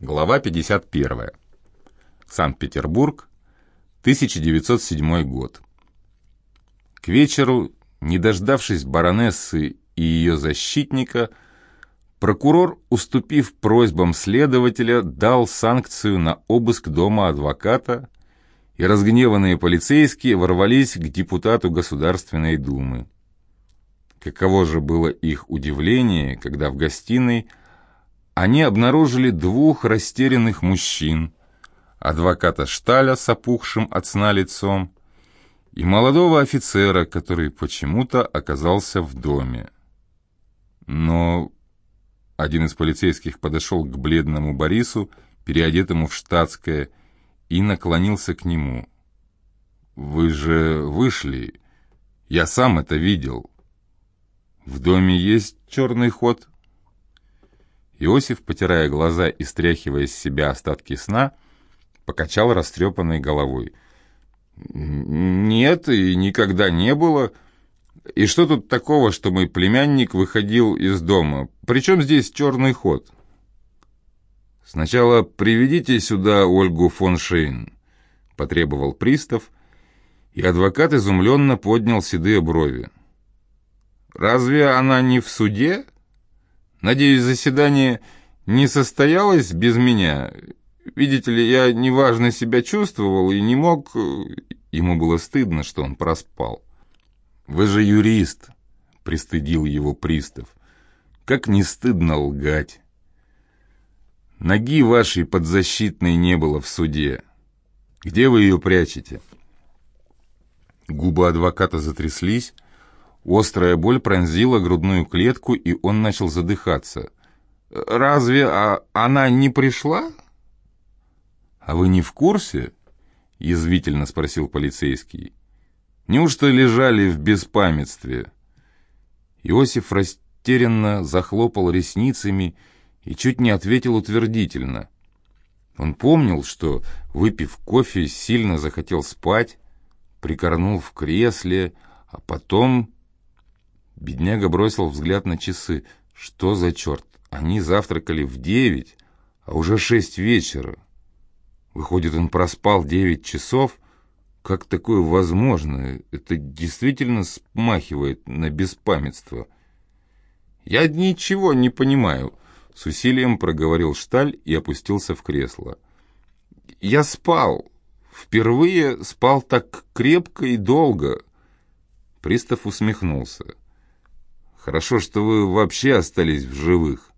Глава 51. Санкт-Петербург, 1907 год. К вечеру, не дождавшись баронессы и ее защитника, прокурор, уступив просьбам следователя, дал санкцию на обыск дома адвоката, и разгневанные полицейские ворвались к депутату Государственной Думы. Каково же было их удивление, когда в гостиной они обнаружили двух растерянных мужчин, адвоката Шталя с опухшим от сна лицом и молодого офицера, который почему-то оказался в доме. Но один из полицейских подошел к бледному Борису, переодетому в штатское, и наклонился к нему. «Вы же вышли. Я сам это видел. В доме есть черный ход?» Иосиф, потирая глаза и стряхивая с себя остатки сна, покачал растрепанной головой. «Нет, и никогда не было. И что тут такого, что мой племянник выходил из дома? Причем здесь черный ход?» «Сначала приведите сюда Ольгу фон Шейн», — потребовал пристав, и адвокат изумленно поднял седые брови. «Разве она не в суде?» Надеюсь, заседание не состоялось без меня. Видите ли, я неважно себя чувствовал и не мог... Ему было стыдно, что он проспал. «Вы же юрист», — пристыдил его пристав. «Как не стыдно лгать». «Ноги вашей подзащитной не было в суде. Где вы ее прячете?» Губы адвоката затряслись, Острая боль пронзила грудную клетку, и он начал задыхаться. «Разве а, она не пришла?» «А вы не в курсе?» — язвительно спросил полицейский. «Неужто лежали в беспамятстве?» Иосиф растерянно захлопал ресницами и чуть не ответил утвердительно. Он помнил, что, выпив кофе, сильно захотел спать, прикорнул в кресле, а потом Бедняга бросил взгляд на часы. Что за черт? Они завтракали в девять, а уже шесть вечера. Выходит, он проспал девять часов? Как такое возможно? Это действительно смахивает на беспамятство. «Я ничего не понимаю», — с усилием проговорил Шталь и опустился в кресло. «Я спал. Впервые спал так крепко и долго». Пристав усмехнулся. Хорошо, что вы вообще остались в живых.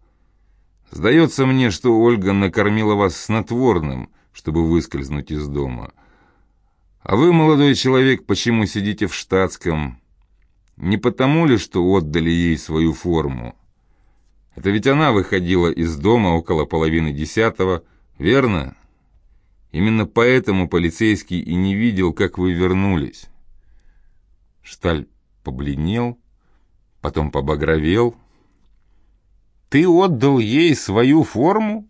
Сдается мне, что Ольга накормила вас снотворным, чтобы выскользнуть из дома. А вы, молодой человек, почему сидите в штатском? Не потому ли, что отдали ей свою форму? Это ведь она выходила из дома около половины десятого, верно? Именно поэтому полицейский и не видел, как вы вернулись. Шталь побледнел, потом побагровел. «Ты отдал ей свою форму?»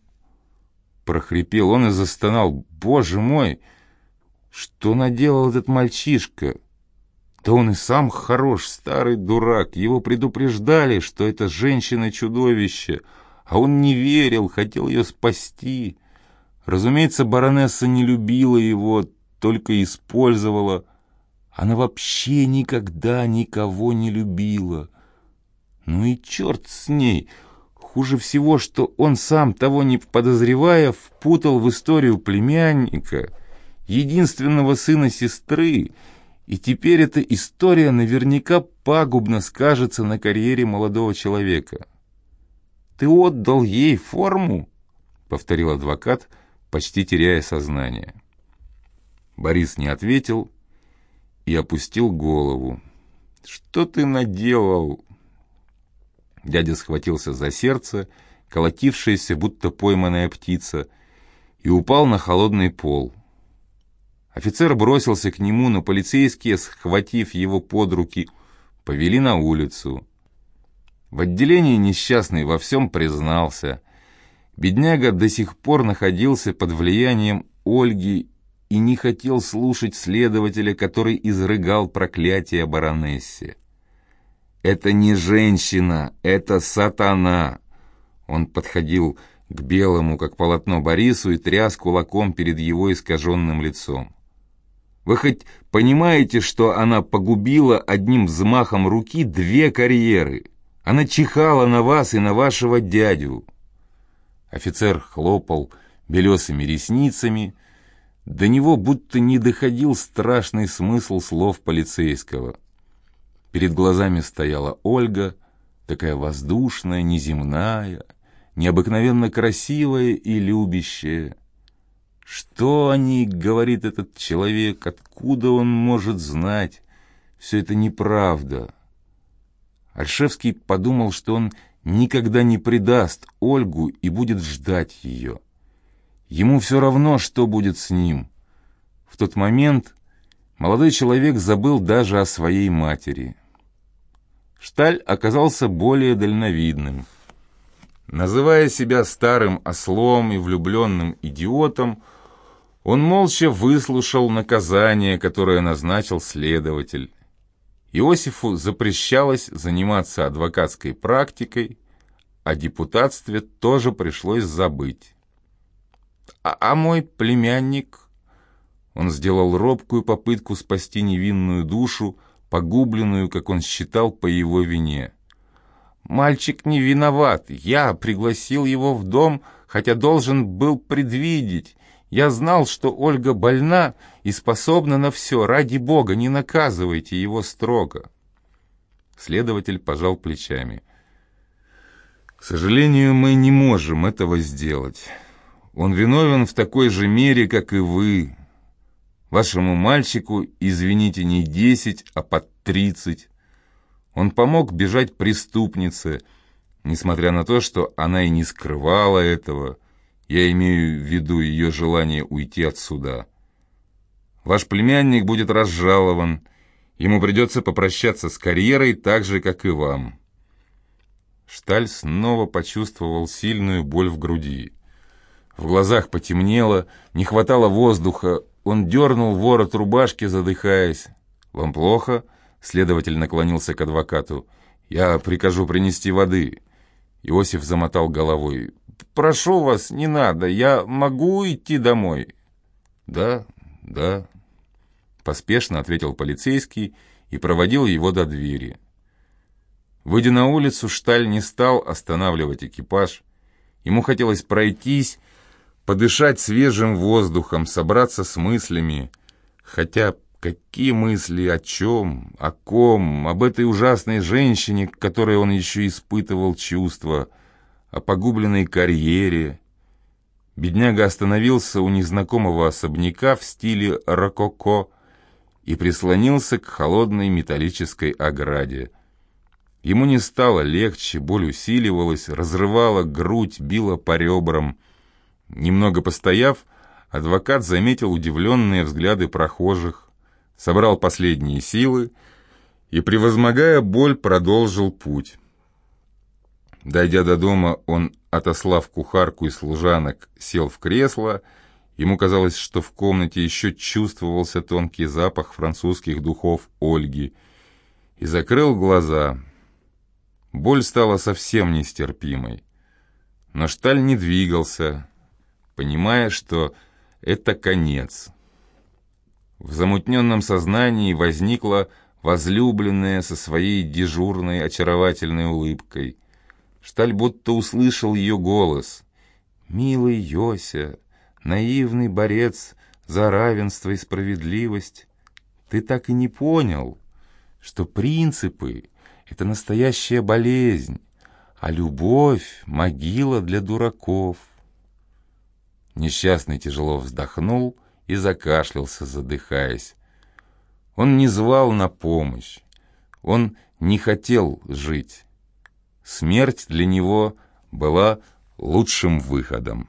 Прохрипел он и застонал. «Боже мой! Что наделал этот мальчишка?» Да он и сам хорош, старый дурак. Его предупреждали, что это женщина-чудовище, а он не верил, хотел ее спасти. Разумеется, баронесса не любила его, только использовала. Она вообще никогда никого не любила. Ну и черт с ней! Хуже всего, что он сам, того не подозревая, впутал в историю племянника, единственного сына сестры, и теперь эта история наверняка пагубно скажется на карьере молодого человека. «Ты отдал ей форму?» — повторил адвокат, почти теряя сознание. Борис не ответил и опустил голову. «Что ты наделал?» Дядя схватился за сердце, колотившееся, будто пойманная птица, и упал на холодный пол. Офицер бросился к нему, но полицейские, схватив его под руки, повели на улицу. В отделении несчастный во всем признался. Бедняга до сих пор находился под влиянием Ольги и не хотел слушать следователя, который изрыгал проклятие баронессе. «Это не женщина, это сатана!» Он подходил к белому, как полотно Борису, и тряс кулаком перед его искаженным лицом. Вы хоть понимаете, что она погубила одним взмахом руки две карьеры? Она чихала на вас и на вашего дядю. Офицер хлопал белесыми ресницами. До него будто не доходил страшный смысл слов полицейского. Перед глазами стояла Ольга, такая воздушная, неземная, необыкновенно красивая и любящая. Что о ней говорит этот человек, откуда он может знать? Все это неправда. Альшевский подумал, что он никогда не предаст Ольгу и будет ждать ее. Ему все равно, что будет с ним. В тот момент молодой человек забыл даже о своей матери. Шталь оказался более дальновидным. Называя себя старым ослом и влюбленным идиотом, он молча выслушал наказание, которое назначил следователь. Иосифу запрещалось заниматься адвокатской практикой, о депутатстве тоже пришлось забыть. А, а мой племянник... Он сделал робкую попытку спасти невинную душу, погубленную, как он считал, по его вине. «Мальчик не виноват. Я пригласил его в дом, хотя должен был предвидеть. Я знал, что Ольга больна и способна на все. Ради Бога, не наказывайте его строго». Следователь пожал плечами. «К сожалению, мы не можем этого сделать». Он виновен в такой же мере, как и вы. Вашему мальчику, извините, не десять, а под тридцать. Он помог бежать преступнице, несмотря на то, что она и не скрывала этого. Я имею в виду ее желание уйти отсюда. Ваш племянник будет разжалован. Ему придется попрощаться с карьерой так же, как и вам. Шталь снова почувствовал сильную боль в груди. В глазах потемнело, не хватало воздуха. Он дернул ворот рубашки, задыхаясь. «Вам плохо?» Следователь наклонился к адвокату. «Я прикажу принести воды». Иосиф замотал головой. «Прошу вас, не надо. Я могу идти домой?» «Да, да», — поспешно ответил полицейский и проводил его до двери. Выйдя на улицу, Шталь не стал останавливать экипаж. Ему хотелось пройтись подышать свежим воздухом, собраться с мыслями. Хотя какие мысли, о чем, о ком, об этой ужасной женщине, к которой он еще испытывал чувства, о погубленной карьере. Бедняга остановился у незнакомого особняка в стиле рококо и прислонился к холодной металлической ограде. Ему не стало легче, боль усиливалась, разрывала грудь, била по ребрам — Немного постояв, адвокат заметил удивленные взгляды прохожих, собрал последние силы и, превозмогая боль, продолжил путь. Дойдя до дома, он, отослав кухарку и служанок, сел в кресло. Ему казалось, что в комнате еще чувствовался тонкий запах французских духов Ольги, и закрыл глаза. Боль стала совсем нестерпимой. Но Шталь не двигался, понимая, что это конец. В замутненном сознании возникла возлюбленная со своей дежурной очаровательной улыбкой. Шталь будто услышал ее голос. «Милый Йося, наивный борец за равенство и справедливость, ты так и не понял, что принципы — это настоящая болезнь, а любовь — могила для дураков». Несчастный тяжело вздохнул и закашлялся, задыхаясь. Он не звал на помощь. Он не хотел жить. Смерть для него была лучшим выходом.